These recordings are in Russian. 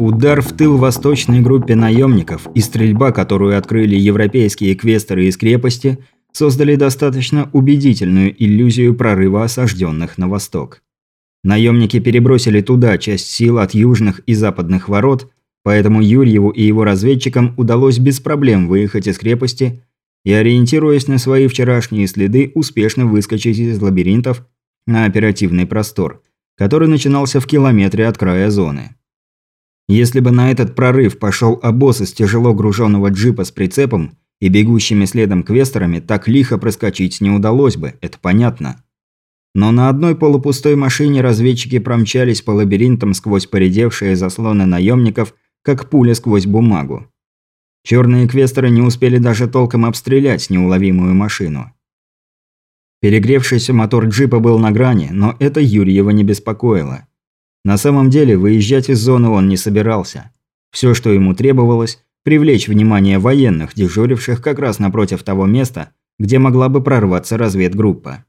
Удар в тыл восточной группе наемников и стрельба, которую открыли европейские квестеры из крепости, создали достаточно убедительную иллюзию прорыва осажденных на восток. Наемники перебросили туда часть сил от южных и западных ворот, поэтому Юрьеву и его разведчикам удалось без проблем выехать из крепости и, ориентируясь на свои вчерашние следы, успешно выскочить из лабиринтов на оперативный простор, который начинался в километре от края зоны. Если бы на этот прорыв пошел обоз из тяжело груженного джипа с прицепом и бегущими следом квестерами, так лихо проскочить не удалось бы, это понятно. Но на одной полупустой машине разведчики промчались по лабиринтам сквозь поредевшие заслоны наемников, как пуля сквозь бумагу. Черные квестеры не успели даже толком обстрелять неуловимую машину. Перегревшийся мотор джипа был на грани, но это Юрьева не беспокоило. На самом деле, выезжать из зоны он не собирался. Все, что ему требовалось – привлечь внимание военных, дежуривших как раз напротив того места, где могла бы прорваться разведгруппа.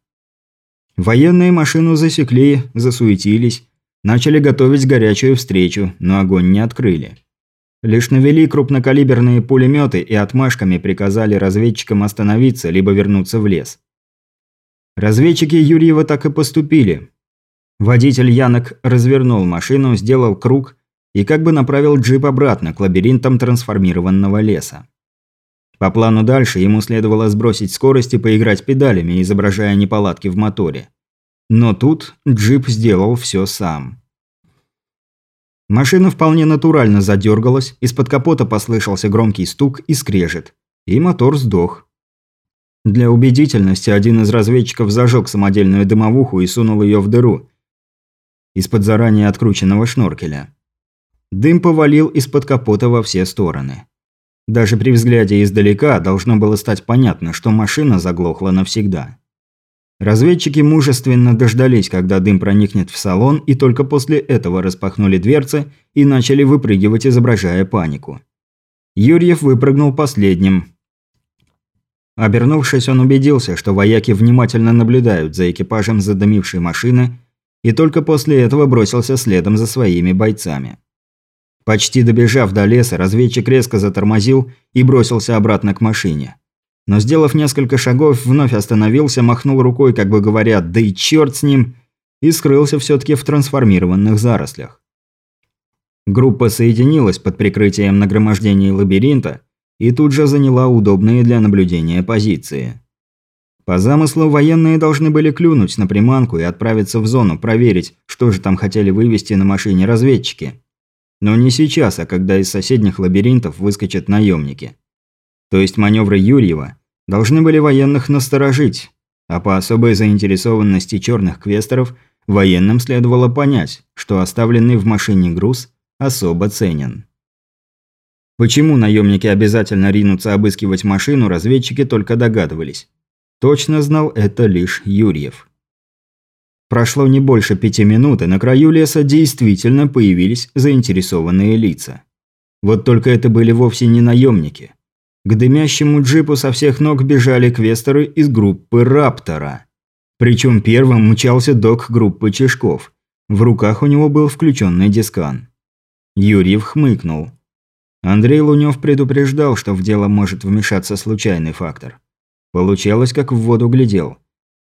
Военные машину засекли, засуетились, начали готовить горячую встречу, но огонь не открыли. Лишь навели крупнокалиберные пулеметы и отмашками приказали разведчикам остановиться, либо вернуться в лес. Разведчики Юрьева так и поступили, Водитель Янок развернул машину, сделал круг и как бы направил джип обратно к лабиринтам трансформированного леса. По плану дальше ему следовало сбросить скорость и поиграть педалями, изображая неполадки в моторе. Но тут джип сделал все сам. Машина вполне натурально задергалась, из-под капота послышался громкий стук и скрежет, и мотор сдох. Для убедительности один из разведчиков зажег самодельную дымовуху и сунул ее в дыру, из-под заранее открученного шноркеля. Дым повалил из-под капота во все стороны. Даже при взгляде издалека должно было стать понятно, что машина заглохла навсегда. Разведчики мужественно дождались, когда дым проникнет в салон, и только после этого распахнули дверцы и начали выпрыгивать, изображая панику. Юрьев выпрыгнул последним. Обернувшись, он убедился, что вояки внимательно наблюдают за экипажем задымившей машины и только после этого бросился следом за своими бойцами. Почти добежав до леса, разведчик резко затормозил и бросился обратно к машине. Но сделав несколько шагов, вновь остановился, махнул рукой, как бы говоря «да и черт с ним!» и скрылся все-таки в трансформированных зарослях. Группа соединилась под прикрытием нагромождения лабиринта и тут же заняла удобные для наблюдения позиции. По замыслу, военные должны были клюнуть на приманку и отправиться в зону, проверить, что же там хотели вывести на машине разведчики. Но не сейчас, а когда из соседних лабиринтов выскочат наемники. То есть маневры Юрьева должны были военных насторожить, а по особой заинтересованности черных квестеров военным следовало понять, что оставленный в машине груз особо ценен. Почему наемники обязательно ринутся обыскивать машину, разведчики только догадывались. Точно знал это лишь Юрьев. Прошло не больше пяти минут, и на краю леса действительно появились заинтересованные лица. Вот только это были вовсе не наемники. К дымящему джипу со всех ног бежали квесторы из группы «Раптора». Причем первым мчался док группы Чешков. В руках у него был включенный дискан. Юрьев хмыкнул. Андрей Лунёв предупреждал, что в дело может вмешаться случайный фактор. Получалось, как в воду глядел.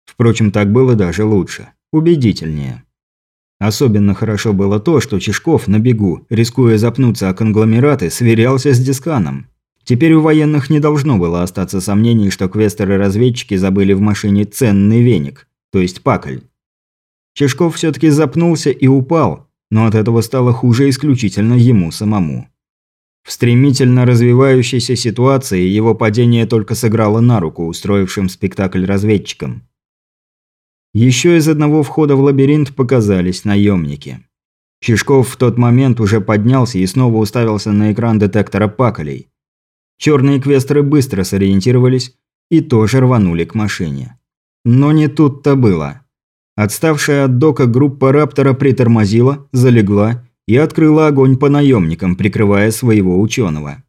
Впрочем, так было даже лучше. Убедительнее. Особенно хорошо было то, что Чешков на бегу, рискуя запнуться о конгломераты, сверялся с дисканом. Теперь у военных не должно было остаться сомнений, что квестеры-разведчики забыли в машине ценный веник, то есть пакль. Чешков все-таки запнулся и упал, но от этого стало хуже исключительно ему самому. В стремительно развивающейся ситуации его падение только сыграло на руку устроившим спектакль разведчикам. Еще из одного входа в лабиринт показались наемники. Чешков в тот момент уже поднялся и снова уставился на экран детектора паколей. Черные квестеры быстро сориентировались и тоже рванули к машине. Но не тут-то было. Отставшая от дока группа Раптора притормозила, залегла и открыла огонь по наемникам, прикрывая своего ученого.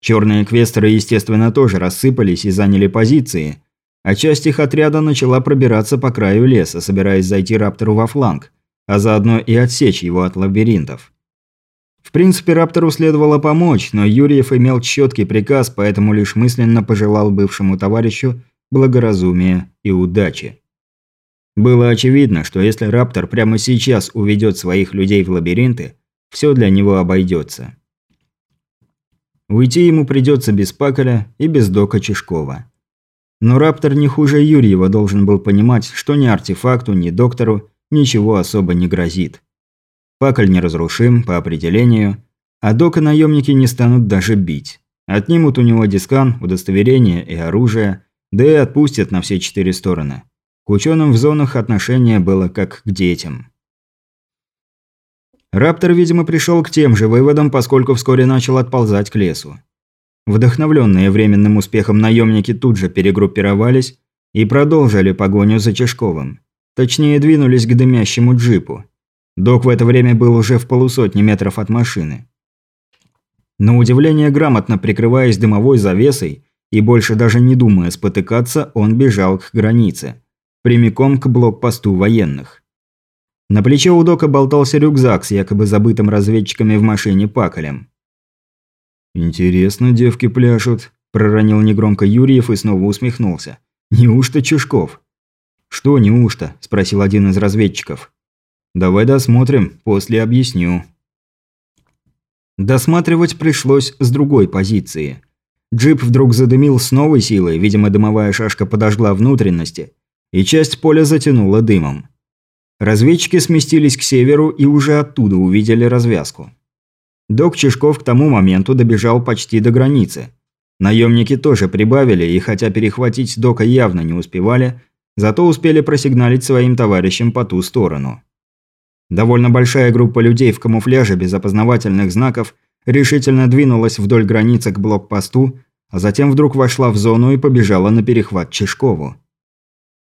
Черные квестеры, естественно, тоже рассыпались и заняли позиции, а часть их отряда начала пробираться по краю леса, собираясь зайти Раптору во фланг, а заодно и отсечь его от лабиринтов. В принципе, Раптору следовало помочь, но Юрьев имел четкий приказ, поэтому лишь мысленно пожелал бывшему товарищу благоразумия и удачи. Было очевидно, что если Раптор прямо сейчас уведет своих людей в лабиринты, все для него обойдется. Уйти ему придется без Паколя и без Дока Чешкова. Но Раптор не хуже Юрьева должен был понимать, что ни артефакту, ни доктору ничего особо не грозит. Пакль неразрушим по определению, а Дока наемники не станут даже бить. Отнимут у него дискан, удостоверение и оружие, да и отпустят на все четыре стороны. К ученым в зонах отношение было как к детям. Раптор, видимо, пришел к тем же выводам, поскольку вскоре начал отползать к лесу. Вдохновленные временным успехом наемники тут же перегруппировались и продолжили погоню за Чешковым. Точнее, двинулись к дымящему джипу. Док в это время был уже в полусотни метров от машины. На удивление грамотно прикрываясь дымовой завесой и больше даже не думая спотыкаться, он бежал к границе. Прямиком к блокпосту военных. На плече у Дока болтался рюкзак с якобы забытым разведчиками в машине паколем. «Интересно, девки пляшут», – проронил негромко Юрьев и снова усмехнулся. «Неужто Чушков?» «Что неужто?» – спросил один из разведчиков. «Давай досмотрим, после объясню». Досматривать пришлось с другой позиции. Джип вдруг задымил с новой силой, видимо, дымовая шашка подожгла внутренности, и часть поля затянула дымом. Разведчики сместились к северу и уже оттуда увидели развязку. Док Чешков к тому моменту добежал почти до границы. Наемники тоже прибавили, и хотя перехватить Дока явно не успевали, зато успели просигналить своим товарищам по ту сторону. Довольно большая группа людей в камуфляже без опознавательных знаков решительно двинулась вдоль границы к блокпосту, а затем вдруг вошла в зону и побежала на перехват Чешкову.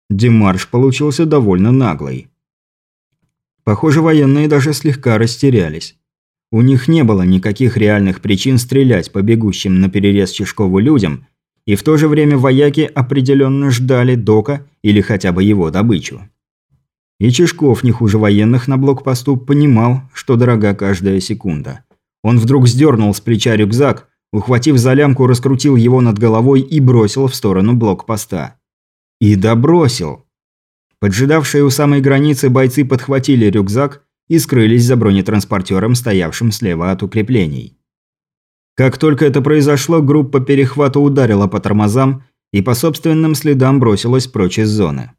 Демарш получился довольно наглый. Похоже, военные даже слегка растерялись. У них не было никаких реальных причин стрелять по бегущим на перерез Чешкову людям, и в то же время вояки определенно ждали Дока или хотя бы его добычу. И Чешков, не хуже военных на блокпосту, понимал, что дорога каждая секунда. Он вдруг сдернул с плеча рюкзак, ухватив за лямку, раскрутил его над головой и бросил в сторону блокпоста. И добросил. Поджидавшие у самой границы бойцы подхватили рюкзак и скрылись за бронетранспортером, стоявшим слева от укреплений. Как только это произошло, группа перехвата ударила по тормозам и по собственным следам бросилась прочь из зоны.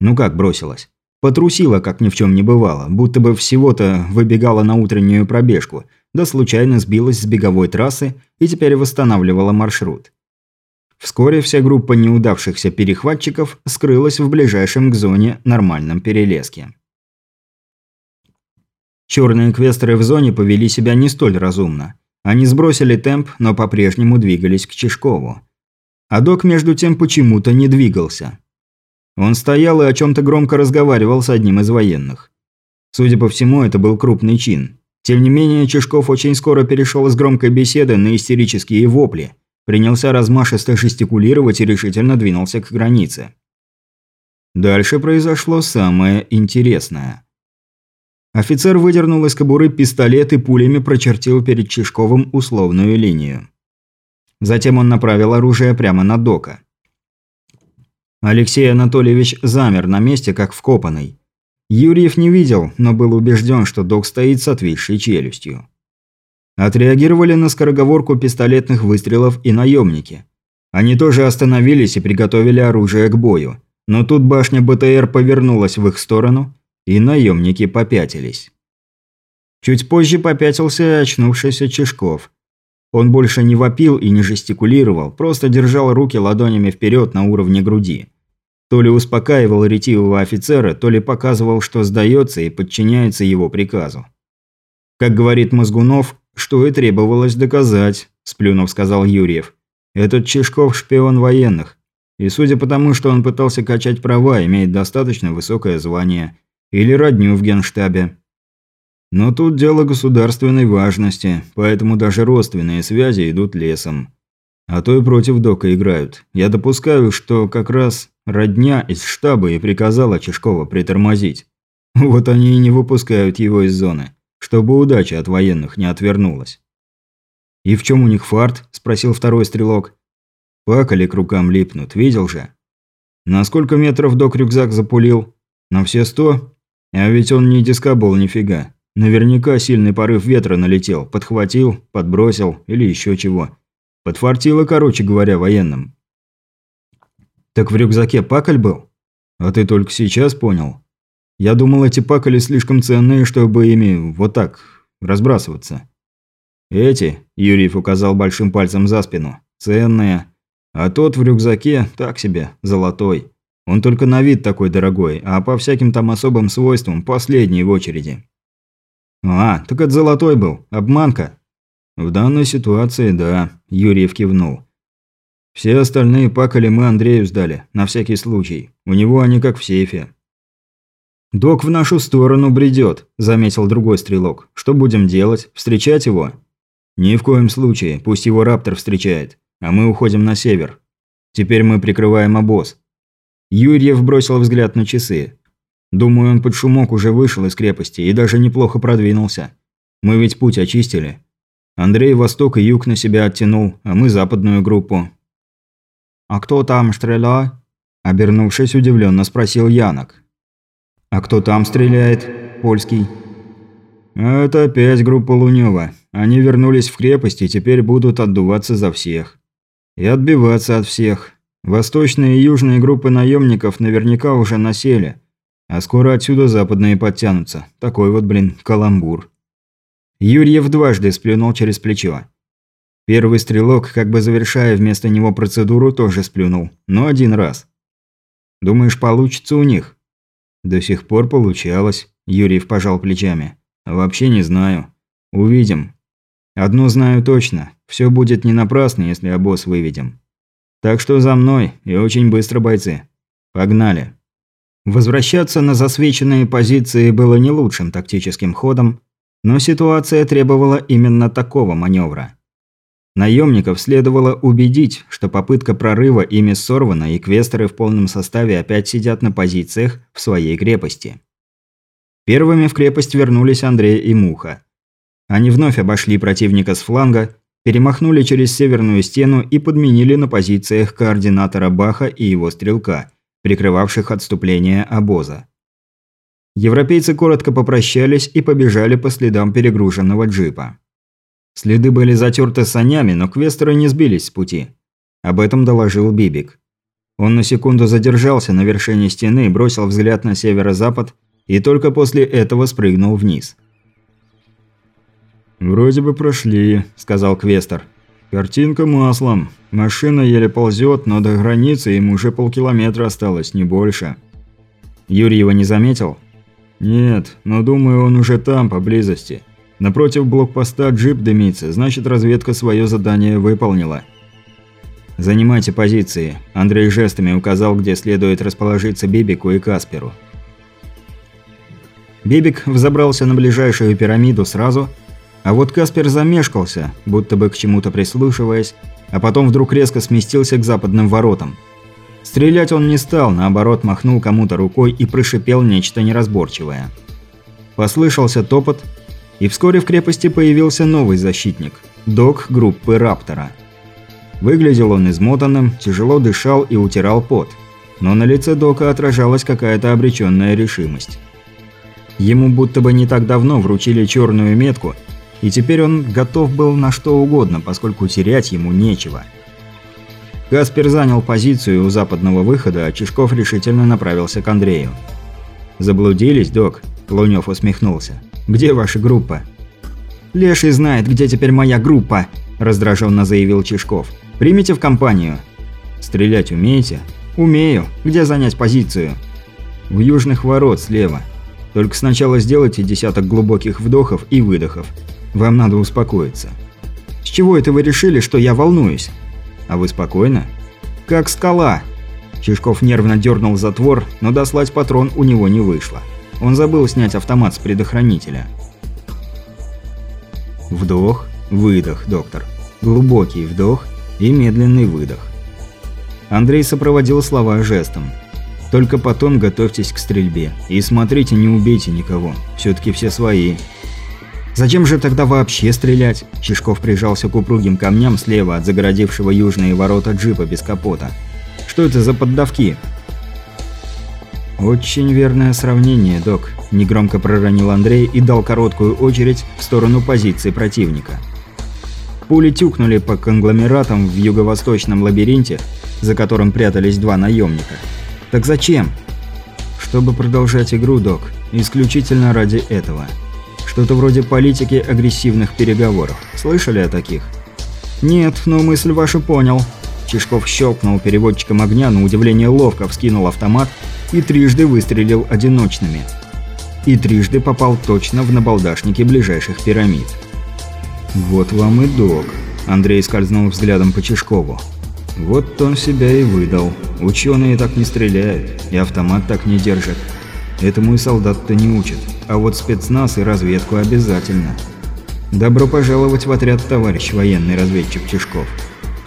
Ну как бросилась? Потрусила, как ни в чем не бывало, будто бы всего-то выбегала на утреннюю пробежку, да случайно сбилась с беговой трассы и теперь восстанавливала маршрут. Вскоре вся группа неудавшихся перехватчиков скрылась в ближайшем к зоне нормальном перелеске. Черные квестеры в зоне повели себя не столь разумно. Они сбросили темп, но по-прежнему двигались к Чешкову. А док между тем почему-то не двигался. Он стоял и о чем-то громко разговаривал с одним из военных. Судя по всему, это был крупный чин. Тем не менее, Чешков очень скоро перешел из громкой беседы на истерические вопли – принялся размашисто жестикулировать и решительно двинулся к границе. Дальше произошло самое интересное. Офицер выдернул из кобуры пистолет и пулями прочертил перед Чешковым условную линию. Затем он направил оружие прямо на Дока. Алексей Анатольевич замер на месте, как вкопанный. Юрьев не видел, но был убежден, что Док стоит с отвисшей челюстью. Отреагировали на скороговорку пистолетных выстрелов и наемники. Они тоже остановились и приготовили оружие к бою. Но тут башня БТР повернулась в их сторону, и наемники попятились. Чуть позже попятился очнувшийся Чешков. Он больше не вопил и не жестикулировал, просто держал руки ладонями вперед на уровне груди. То ли успокаивал ретивого офицера, то ли показывал, что сдается и подчиняется его приказу. Как говорит Мозгунов, «Что и требовалось доказать», – сплюнув сказал Юрьев. «Этот Чешков – шпион военных. И судя по тому, что он пытался качать права, имеет достаточно высокое звание. Или родню в генштабе. Но тут дело государственной важности, поэтому даже родственные связи идут лесом. А то и против Дока играют. Я допускаю, что как раз родня из штаба и приказала Чешкова притормозить. Вот они и не выпускают его из зоны, чтобы удача от военных не отвернулась. «И в чем у них фарт?» – спросил второй стрелок. Пакали к рукам липнут, видел же. На сколько метров док рюкзак запулил? На все сто? А ведь он не дискобол нифига. Наверняка сильный порыв ветра налетел, подхватил, подбросил или еще чего. Подфартило, короче говоря, военным. Так в рюкзаке пакаль был? А ты только сейчас понял? Я думал, эти пакали слишком ценные, чтобы ими вот так разбрасываться. Эти, Юрьев указал большим пальцем за спину, ценные. А тот в рюкзаке так себе, золотой. Он только на вид такой дорогой, а по всяким там особым свойствам последний в очереди. А, так это золотой был, обманка. В данной ситуации, да, Юрьев кивнул. Все остальные пакали мы Андрею сдали, на всякий случай. У него они как в сейфе. «Док в нашу сторону бредет», – заметил другой стрелок. «Что будем делать? Встречать его?» «Ни в коем случае. Пусть его Раптор встречает. А мы уходим на север. Теперь мы прикрываем обоз». Юрьев бросил взгляд на часы. Думаю, он под шумок уже вышел из крепости и даже неплохо продвинулся. Мы ведь путь очистили. Андрей восток и юг на себя оттянул, а мы западную группу. «А кто там стреляет?» Обернувшись, удивленно спросил Янок. «А кто там стреляет?» «Польский». «Это опять группа Лунёва. Они вернулись в крепость и теперь будут отдуваться за всех. И отбиваться от всех. Восточные и южные группы наемников наверняка уже насели. А скоро отсюда западные подтянутся. Такой вот, блин, каламбур». Юрьев дважды сплюнул через плечо. Первый стрелок, как бы завершая вместо него процедуру, тоже сплюнул. Но один раз. «Думаешь, получится у них?» До сих пор получалось. Юрьев пожал плечами. Вообще не знаю. Увидим. Одно знаю точно. Все будет не напрасно, если обоз выведем. Так что за мной, и очень быстро, бойцы. Погнали. Возвращаться на засвеченные позиции было не лучшим тактическим ходом, но ситуация требовала именно такого маневра. Наемников следовало убедить, что попытка прорыва ими сорвана и квестеры в полном составе опять сидят на позициях в своей крепости. Первыми в крепость вернулись Андрей и Муха. Они вновь обошли противника с фланга, перемахнули через северную стену и подменили на позициях координатора Баха и его стрелка, прикрывавших отступление обоза. Европейцы коротко попрощались и побежали по следам перегруженного джипа. Следы были затерты санями, но квестеры не сбились с пути. Об этом доложил Бибик. Он на секунду задержался на вершине стены, бросил взгляд на северо-запад и только после этого спрыгнул вниз. «Вроде бы прошли», – сказал Квестер. «Картинка маслом. Машина еле ползет, но до границы им уже полкилометра осталось, не больше». Юрий его не заметил? «Нет, но думаю, он уже там, поблизости. Напротив блокпоста джип дымится, значит разведка свое задание выполнила. «Занимайте позиции», – Андрей жестами указал, где следует расположиться Бибику и Касперу. Бибик взобрался на ближайшую пирамиду сразу, а вот Каспер замешкался, будто бы к чему-то прислушиваясь, а потом вдруг резко сместился к западным воротам. Стрелять он не стал, наоборот махнул кому-то рукой и прошипел нечто неразборчивое. Послышался топот, и вскоре в крепости появился новый защитник – док группы Раптора. Выглядел он измотанным, тяжело дышал и утирал пот, но на лице дока отражалась какая-то обреченная решимость. Ему будто бы не так давно вручили черную метку, и теперь он готов был на что угодно, поскольку терять ему нечего. Каспер занял позицию у западного выхода, а Чешков решительно направился к Андрею. «Заблудились, док?» – Лунёв усмехнулся. Где ваша группа?» «Леший знает, где теперь моя группа», – раздраженно заявил Чешков. «Примите в компанию». «Стрелять умеете?» «Умею. Где занять позицию?» «В южных ворот, слева. Только сначала сделайте десяток глубоких вдохов и выдохов. Вам надо успокоиться». «С чего это вы решили, что я волнуюсь?» «А вы спокойно?» «Как скала!» Чешков нервно дернул затвор, но дослать патрон у него не вышло. Он забыл снять автомат с предохранителя. Вдох, выдох, доктор. Глубокий вдох и медленный выдох. Андрей сопроводил слова жестом. «Только потом готовьтесь к стрельбе. И смотрите, не убейте никого. Все-таки все свои». «Зачем же тогда вообще стрелять?» Чешков прижался к упругим камням слева от загородившего южные ворота джипа без капота. «Что это за поддавки?» «Очень верное сравнение, док», – негромко проронил Андрей и дал короткую очередь в сторону позиции противника. Пули тюкнули по конгломератам в юго-восточном лабиринте, за которым прятались два наемника. «Так зачем?» «Чтобы продолжать игру, док. Исключительно ради этого. Что-то вроде политики агрессивных переговоров. Слышали о таких?» «Нет, но мысль ваша понял». Чешков щелкнул переводчиком огня, на удивление ловко вскинул автомат и трижды выстрелил одиночными. И трижды попал точно в набалдашники ближайших пирамид. «Вот вам и док», – Андрей скользнул взглядом по Чешкову. «Вот он себя и выдал. Ученые так не стреляют, и автомат так не держат. Этому и солдат-то не учат, а вот спецназ и разведку обязательно. Добро пожаловать в отряд, товарищ военный разведчик Чешков.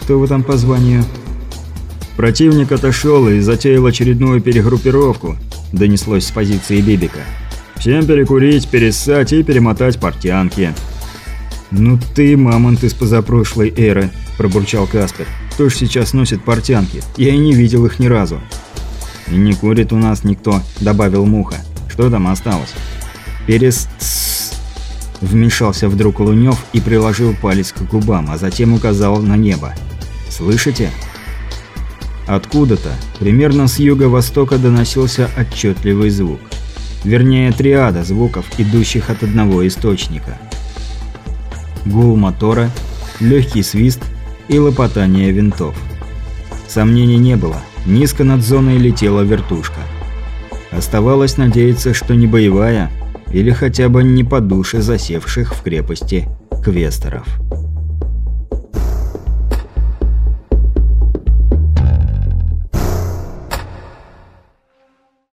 Кто вы там по званию?» Противник отошел и затеял очередную перегруппировку, донеслось с позиции Бибика. Всем перекурить, перессать и перемотать портянки. «Ну ты, мамонт из позапрошлой эры», – пробурчал Каспер. «Кто ж сейчас носит портянки? Я и не видел их ни разу». «И не курит у нас никто», – добавил Муха. «Что там осталось?» «Перес...» Вмешался вдруг Лунёв и приложил палец к губам, а затем указал на небо. «Слышите?» Откуда-то, примерно с юго-востока, доносился отчетливый звук. Вернее, триада звуков, идущих от одного источника. Гул мотора, легкий свист и лопотание винтов. Сомнений не было, низко над зоной летела вертушка. Оставалось надеяться, что не боевая, или хотя бы не по душе засевших в крепости квесторов.